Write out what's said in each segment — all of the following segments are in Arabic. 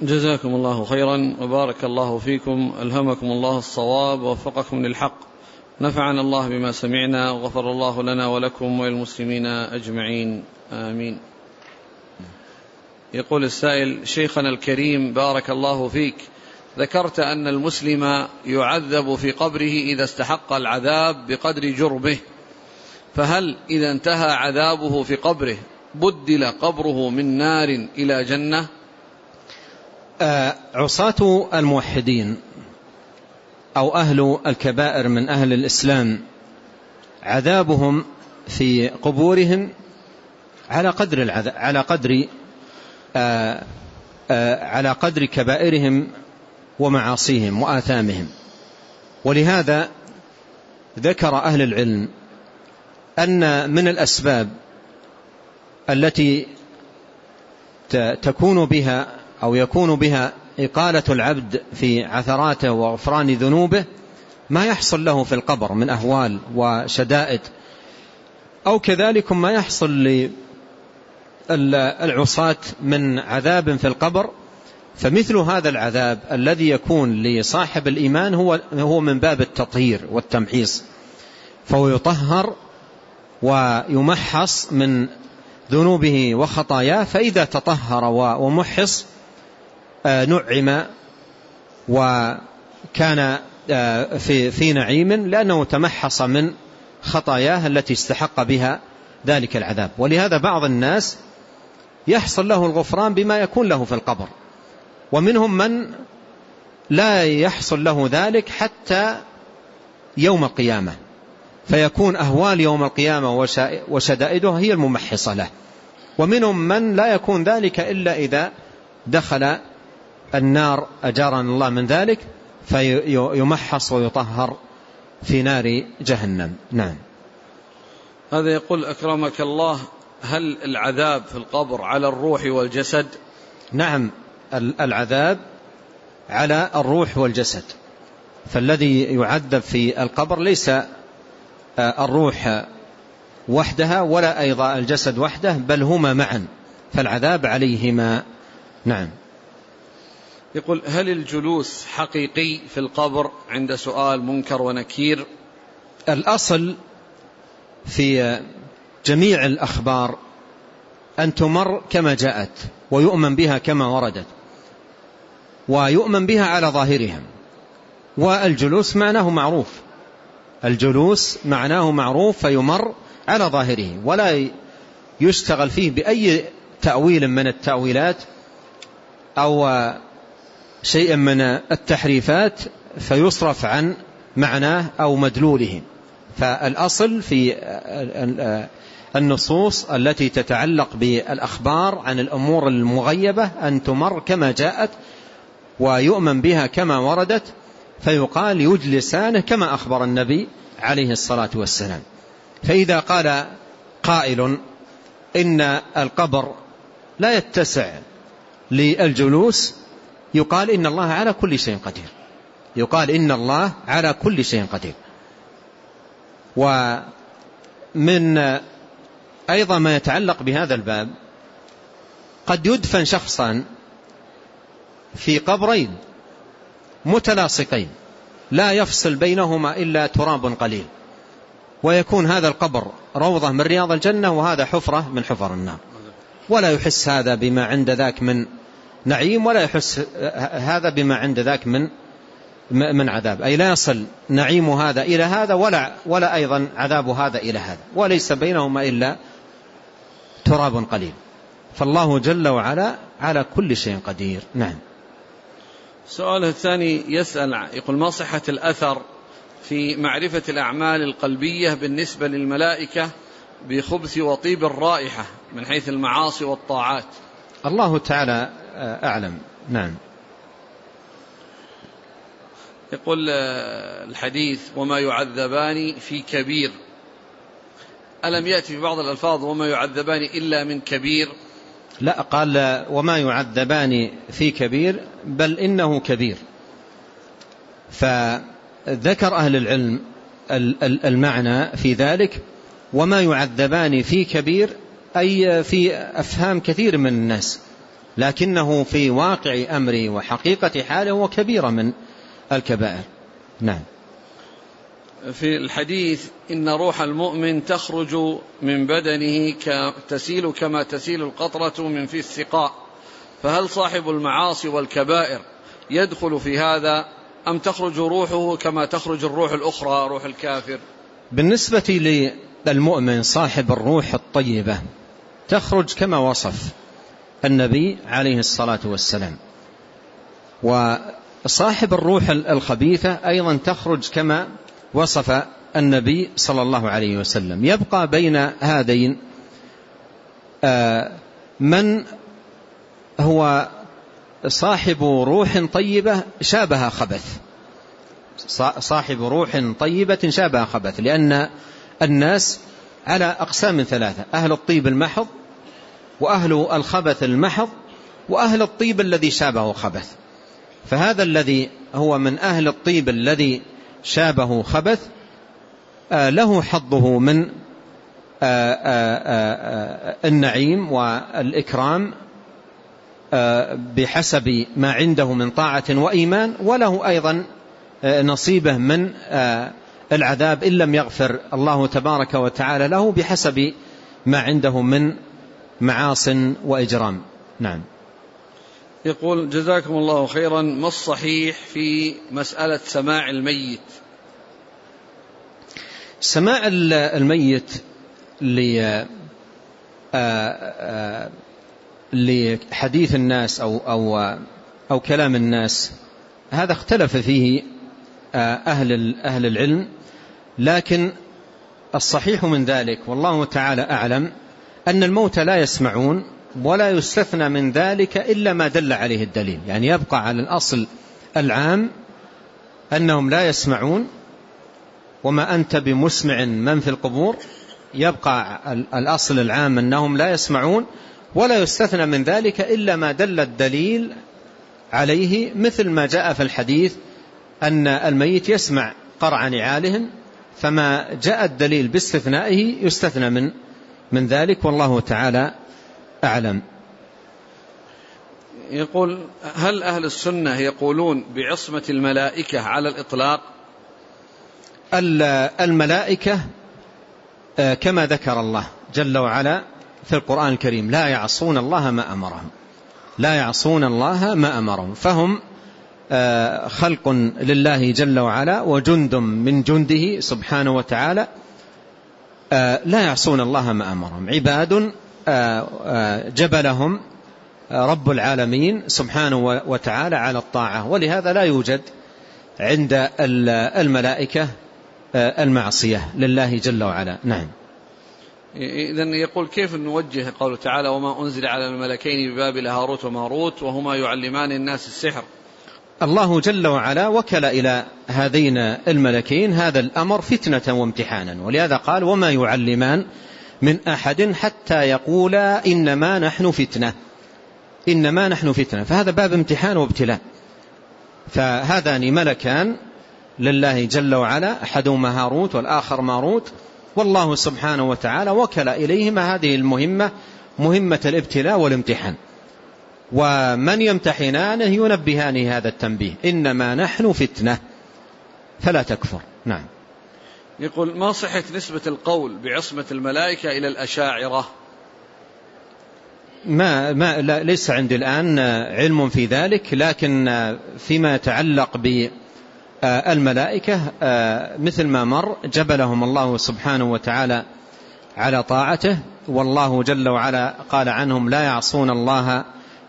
جزاكم الله خيرا وبارك الله فيكم ألهمكم الله الصواب ووفقكم للحق. نفعنا الله بما سمعنا وغفر الله لنا ولكم وللمسلمين أجمعين. آمين. يقول السائل شيخنا الكريم بارك الله فيك. ذكرت أن المسلم يعذب في قبره إذا استحق العذاب بقدر جرمه. فهل إذا انتهى عذابه في قبره بدل قبره من نار إلى جنة؟ عصاة الموحدين أو أهل الكبائر من أهل الإسلام عذابهم في قبورهم على قدر العذاب على قدر آآ آآ على قدر كبائرهم ومعاصيهم وآثامهم. ولهذا ذكر أهل العلم أن من الأسباب التي تكون بها أو يكون بها إقالة العبد في عثراته وغفران ذنوبه ما يحصل له في القبر من أهوال وشدائد. أو كذلك ما يحصل للعصاة من عذاب في القبر فمثل هذا العذاب الذي يكون لصاحب الإيمان هو هو من باب التطهير والتمحيص. فهو يطهر ويمحص من ذنوبه وخطاياه فإذا تطهر ومحص نعم وكان آه، في في نعيم لأنه تمحص من خطاياه التي استحق بها ذلك العذاب. ولهذا بعض الناس يحصل له الغفران بما يكون له في القبر. ومنهم من لا يحصل له ذلك حتى يوم القيامة. فيكون أهوال يوم القيامة وشدائده هي الممحصة له. ومنهم من لا يكون ذلك إلا إذا دخل النار أجارنا الله من ذلك فيمحص ويطهر في نار جهنم. نعم. هذا يقول أكرمك الله هل العذاب في القبر على الروح والجسد؟ نعم العذاب على الروح والجسد. فالذي يعذب في القبر ليس آه، الروح وحدها ولا أيضا الجسد وحده بل هما معا فالعذاب عليهما. نعم. يقول هل الجلوس حقيقي في القبر عند سؤال منكر ونكير؟ الأصل في جميع الأخبار أن تمر كما جاءت ويؤمن بها كما وردت ويؤمن بها على ظاهرها والجلوس معناه معروف. الجلوس معناه معروف فيمر على ظاهره ولا يشتغل فيه بأي تأويل من التأويلات أو شيئا من التحريفات فيصرف عن معناه أو مدلوله. فالأصل في النصوص التي تتعلق بالأخبار عن الأمور المغيبة أن تمر كما جاءت ويؤمن بها كما وردت فيقال يجلسانه كما أخبر النبي عليه الصلاة والسلام. فإذا قال قائل إن القبر لا يتسع للجلوس يقال إن الله على كل شيء قدير. يقال إن الله على كل شيء قدير. ومن أيضا ما يتعلق بهذا الباب قد يدفن شخصا في قبرين متلاصقين لا يفصل بينهما إلا تراب قليل ويكون هذا القبر روضة من رياض الجنة وهذا حفرة من حفر النار. ولا يحس هذا بما عند ذاك من نعيم ولا يحس هذا بما عند ذاك من من عذاب. أي لا يصل نعيم هذا إلى هذا ولا, ولا أيضا عذاب هذا إلى هذا. وليس بينهما إلا تراب قليل. فالله جل وعلا على كل شيء قدير. نعم. سؤاله الثاني يسأل يقول ما صحة الأثر في معرفة الأعمال القلبية بالنسبة للملائكة بخبث وطيب الرائحة من حيث المعاصي والطاعات؟ الله تعالى أعلم. نعم. يقول الحديث وما يعذبان في كبير. ألم يأتي في بعض الألفاظ وما يعذبان إلا من كبير؟ لا قال وما يعذبان في كبير بل إنه كبير. فذكر أهل العلم المعنى في ذلك. وما يعذبان في كبير أي في أفهام كثير من الناس. لكنه في واقع أمره وحقيقة حاله هو كبيرة من الكبائر. نعم. في الحديث إن روح المؤمن تخرج من بدنه تسيل كما تسيل القطرة من في السقاء. فهل صاحب المعاصي والكبائر يدخل في هذا أم تخرج روحه كما تخرج الروح الأخرى روح الكافر؟ بالنسبة للمؤمن صاحب الروح الطيبة تخرج كما وصف. النبي عليه الصلاة والسلام. وصاحب الروح الخبيثة أيضا تخرج كما وصف النبي صلى الله عليه وسلم. يبقى بين هذين آه، من هو صاحب روح طيبة شابه خبث. صاحب روح طيبة شابه خبث لأن الناس على أقسام ثلاثة أهل الطيب المحض وأهل الخبث المحض وأهل الطيب الذي شابه خبث. فهذا الذي هو من أهل الطيب الذي شابه خبث آه، له حظه من آه، آه، النعيم والإكرام بحسب ما عنده من طاعة وإيمان وله أيضا نصيبه من العذاب إن لم يغفر الله تبارك وتعالى له بحسب ما عنده من معاص وإجرام. نعم. يقول جزاكم الله خيرا. ما الصحيح في مسألة سماع الميت؟ سماع الميت آه، آه، لحديث الناس أو, أو, أو كلام الناس هذا اختلف فيه آه، أهل, أهل العلم لكن الصحيح من ذلك والله تعالى أعلم أن الموتى لا يسمعون ولا يستثنى من ذلك إلا ما دل عليه الدليل. يعني يبقى على الأصل العام أنهم لا يسمعون وما أنت بمسمع من في القبور. يبقى الأصل العام أنهم لا يسمعون ولا يستثنى من ذلك إلا ما دل الدليل عليه مثل ما جاء في الحديث أن الميت يسمع قرع نعالهم فما جاء الدليل باستثنائه يستثنى من من ذلك والله تعالى أعلم. يقول هل أهل السنة يقولون بعصمة الملائكة على الإطلاق؟ الملائكة آه، كما ذكر الله جل وعلا في القرآن الكريم لا يعصون الله ما أمرهم. لا يعصون الله ما أمرهم. فهم آه، خلق لله جل وعلا وجند من جنده سبحانه وتعالى لا يعصون الله ما أمرهم. عباد جبلهم رب العالمين سبحانه وتعالى على الطاعة. ولهذا لا يوجد عند الملائكة المعصية لله جل وعلا. نعم. إذا يقول كيف نوجه قوله تعالى وما أنزل على الملكين ببابل هاروت وماروت وهما يعلمان الناس السحر؟ الله جل وعلا وكل إلى هذين الملكين هذا الأمر فتنة وامتحانا. ولهذا قال وما يعلمان من أحد حتى يقولا إنما نحن فتنة. إنما نحن فتنة. فهذا باب امتحان وابتلاء. فهذان ملكان لله جل وعلا أحدهما هاروت والآخر ماروت. والله سبحانه وتعالى وكل إليهما هذه المهمة مهمة الابتلاء والامتحان. ومن يمتحنانه ينبهان هذا التنبيه. إنما نحن فتنة. فلا تكفر. نعم. يقول ما صحة نسبة القول بعصمة الملائكة إلى الأشاعرة؟ ما, ما لا ليس عندي الآن علم في ذلك لكن فيما يتعلق بالملائكة مثل ما مر جبلهم الله سبحانه وتعالى على طاعته والله جل وعلا قال عنهم لا يعصون الله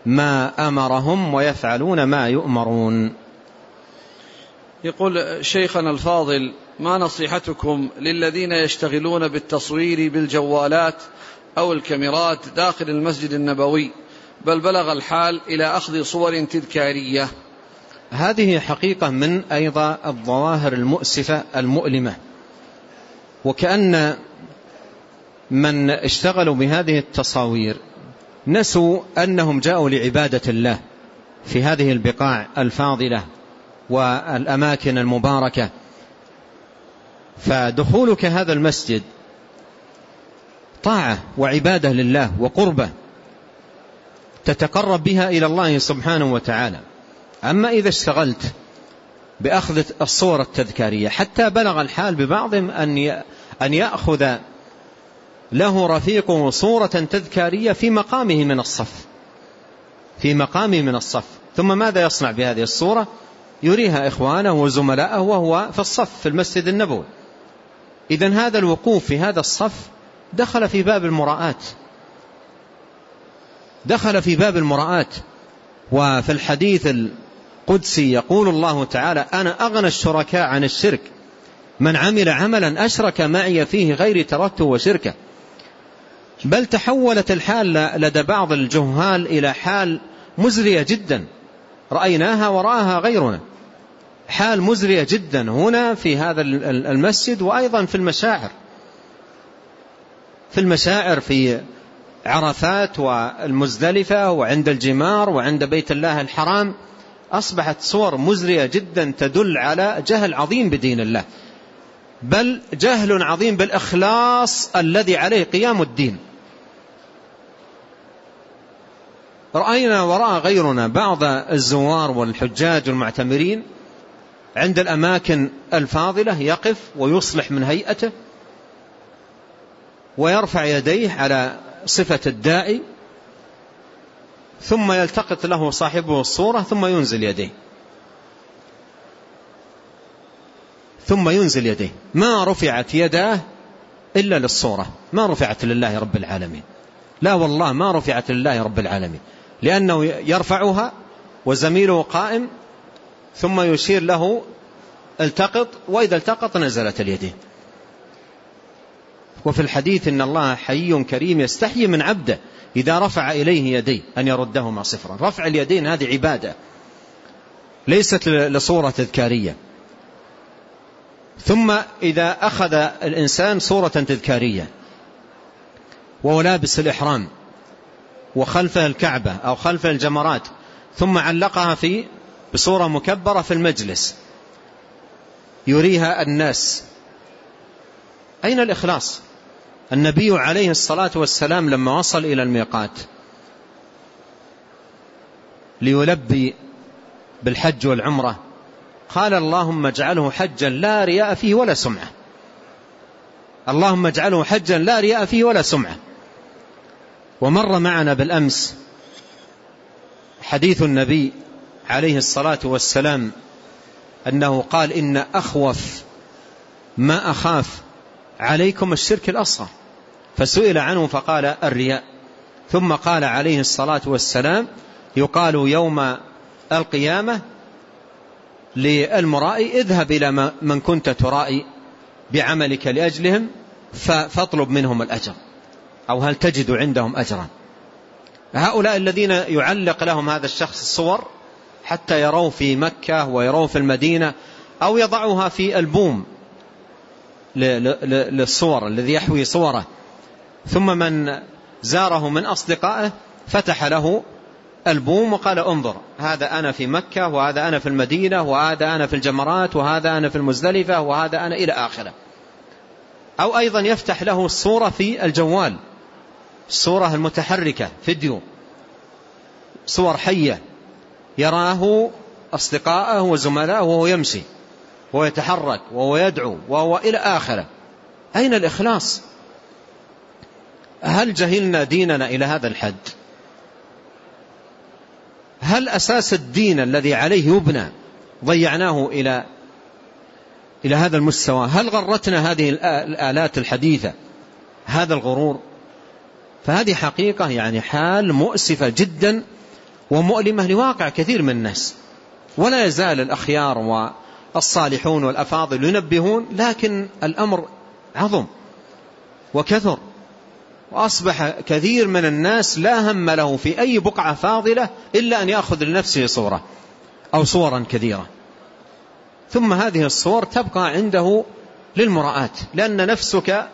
ما أمرهم ويفعلون ما يؤمرون. يقول شيخنا الفاضل ما نصيحتكم للذين يشتغلون بالتصوير بالجوالات أو الكاميرات داخل المسجد النبوي بل بلغ الحال إلى أخذ صور تذكارية؟ هذه حقيقة من أيضا الظواهر المؤسفة المؤلمة. وكأن من اشتغلوا بهذه التصاوير نسوا أنهم جاءوا لعبادة الله في هذه البقاع الفاضلة والأماكن المباركة. فدخولك هذا المسجد طاعة وعبادة لله وقربة تتقرب بها إلى الله سبحانه وتعالى. أما إذا اشتغلت بأخذ الصور التذكارية حتى بلغ الحال ببعضهم أن يأخذ له رفيقه صورة تذكارية في مقامه من الصف. في مقامه من الصف. ثم ماذا يصنع بهذه الصورة؟ يريها إخوانه وزملائه وهو في الصف في المسجد النبوي. إذن هذا الوقوف في هذا الصف دخل في باب المراءات. دخل في باب المراءات. وفي الحديث القدسي يقول الله تعالى أنا أغنى الشركاء عن الشرك. من عمل عملا أشرك معي فيه غير تركته وشركه. بل تحولت الحال لدى بعض الجهال إلى حال مزرية جدا. رأيناها ورآها غيرنا. حال مزرية جدا هنا في هذا المسجد وأيضا في المشاعر. في المشاعر في عرفات والمزدلفة وعند الجمار وعند بيت الله الحرام أصبحت صور مزرية جدا تدل على جهل عظيم بدين الله. بل جهل عظيم بالإخلاص الذي عليه قيام الدين. رأينا وراء غيرنا بعض الزوار والحجاج والمعتمرين عند الأماكن الفاضلة يقف ويصلح من هيئته ويرفع يديه على صفة الداعي ثم يلتقط له صاحبه الصورة ثم ينزل يديه. ثم ينزل يديه. ما رفعت يداه إلا للصورة. ما رفعت لله رب العالمين. لا والله ما رفعت لله رب العالمين. لأنه يرفعها وزميله قائم ثم يشير له التقط وإذا التقط نزلت اليدين. وفي الحديث إن الله حي كريم يستحي من عبده إذا رفع إليه يديه أن يردهما صفرا. رفع اليدين هذه عبادة ليست لصورة تذكارية. ثم إذا أخذ الإنسان صورة تذكارية وهو لابس الإحرام وخلفه الكعبة أو خلف الجمرات ثم علقها في بصورة مكبرة في المجلس. يريها الناس. أين الإخلاص؟ النبي عليه الصلاة والسلام لما وصل إلى الميقات ليلبي بالحج والعمرة قال اللهم اجعله حجا لا رياء فيه ولا سمعة. اللهم اجعله حجا لا رياء فيه ولا سمعة. ومر معنا بالأمس حديث النبي عليه الصلاة والسلام أنه قال إن أخوف ما أخاف عليكم الشرك الأصغر. فسئل عنه فقال الرياء. ثم قال عليه الصلاة والسلام يقال يوم القيامة للمرائي اذهب إلى من كنت ترائي بعملك لأجلهم فاطلب منهم الأجر. أو هل تجد عندهم أجرا؟ هؤلاء الذين يعلق لهم هذا الشخص الصور حتى يروا في مكة ويروا في المدينة أو يضعها في البوم للصور الذي يحوي صوره. ثم من زاره من أصدقائه فتح له البوم وقال انظر هذا أنا في مكة وهذا أنا في المدينة وهذا أنا في الجمرات وهذا أنا في المزدلفة وهذا أنا إلى آخره. أو أيضا يفتح له الصورة في الجوال. الصورة المتحركة فيديو صور حية يراه أصدقاءه وزملائه وهو يمشي وهو يتحرك وهو يدعو وهو إلى آخره. أين الإخلاص؟ هل جهلنا ديننا إلى هذا الحد؟ هل أساس الدين الذي عليه يبنى ضيعناه إلى إلى هذا المستوى؟ هل غرتنا هذه الآلات الحديثة هذا الغرور؟ فهذه حقيقة يعني حال مؤسفة جدا ومؤلمة لواقع كثير من الناس. ولا يزال الأخيار والصالحون والأفاضل ينبهون لكن الأمر عظم وكثر. وأصبح كثير من الناس لا هم له في أي بقعة فاضلة إلا أن يأخذ لنفسه صورة أو صورا كثيرة ثم هذه الصور تبقى عنده للمراءة لأن نفسك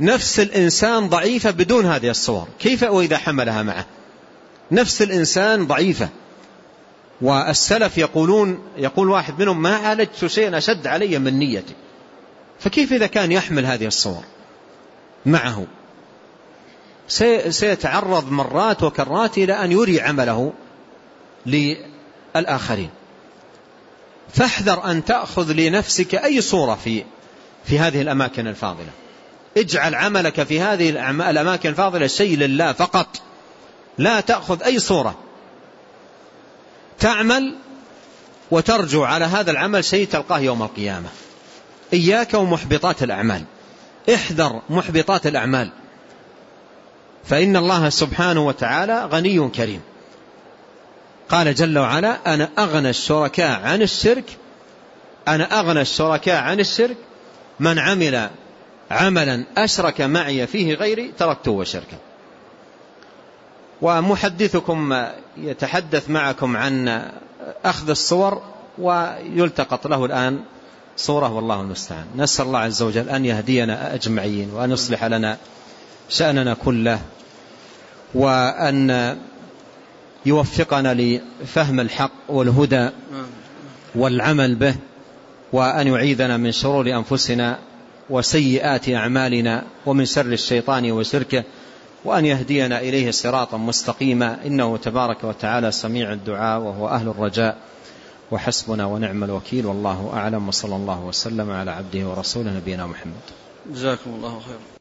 نفس الإنسان ضعيفة بدون هذه الصور. كيف وإذا حملها معه؟ نفس الإنسان ضعيفة. والسلف يقولون يقول واحد منهم ما عالجت شيئا أشد علي من نيتي. فكيف إذا كان يحمل هذه الصور معه؟ سيتعرض مرات وكرات إلى أن يري عمله للآخرين. فاحذر أن تأخذ لنفسك أي صورة في في هذه الأماكن الفاضلة. اجعل عملك في هذه الأماكن الفاضلة شيء لله فقط. لا تأخذ أي صورة. تعمل وترجو على هذا العمل شيء تلقاه يوم القيامة. إياك ومحبطات الأعمال. احذر محبطات الأعمال. فإن الله سبحانه وتعالى غني كريم. قال جل وعلا أنا أغنى الشركاء عن الشرك. أنا أغنى الشركاء عن الشرك. من عمل عملا أشرك معي فيه غيري تركته وشركه. ومحدثكم يتحدث معكم عن أخذ الصور ويلتقط له الآن صورة والله المستعان. نسأل الله عز وجل أن يهدينا أجمعين وأن يصلح لنا شأننا كله وأن يوفقنا لفهم الحق والهدى والعمل به وأن يعيذنا من شرور أنفسنا وسيئات أعمالنا ومن شر الشيطان وشركه وأن يهدينا إليه صراطا مستقيما إنه تبارك وتعالى سميع الدعاء وهو أهل الرجاء. وحسبنا ونعم الوكيل والله أعلم. وصلى الله وسلم على عبده ورسوله نبينا محمد. جزاكم الله خيرا.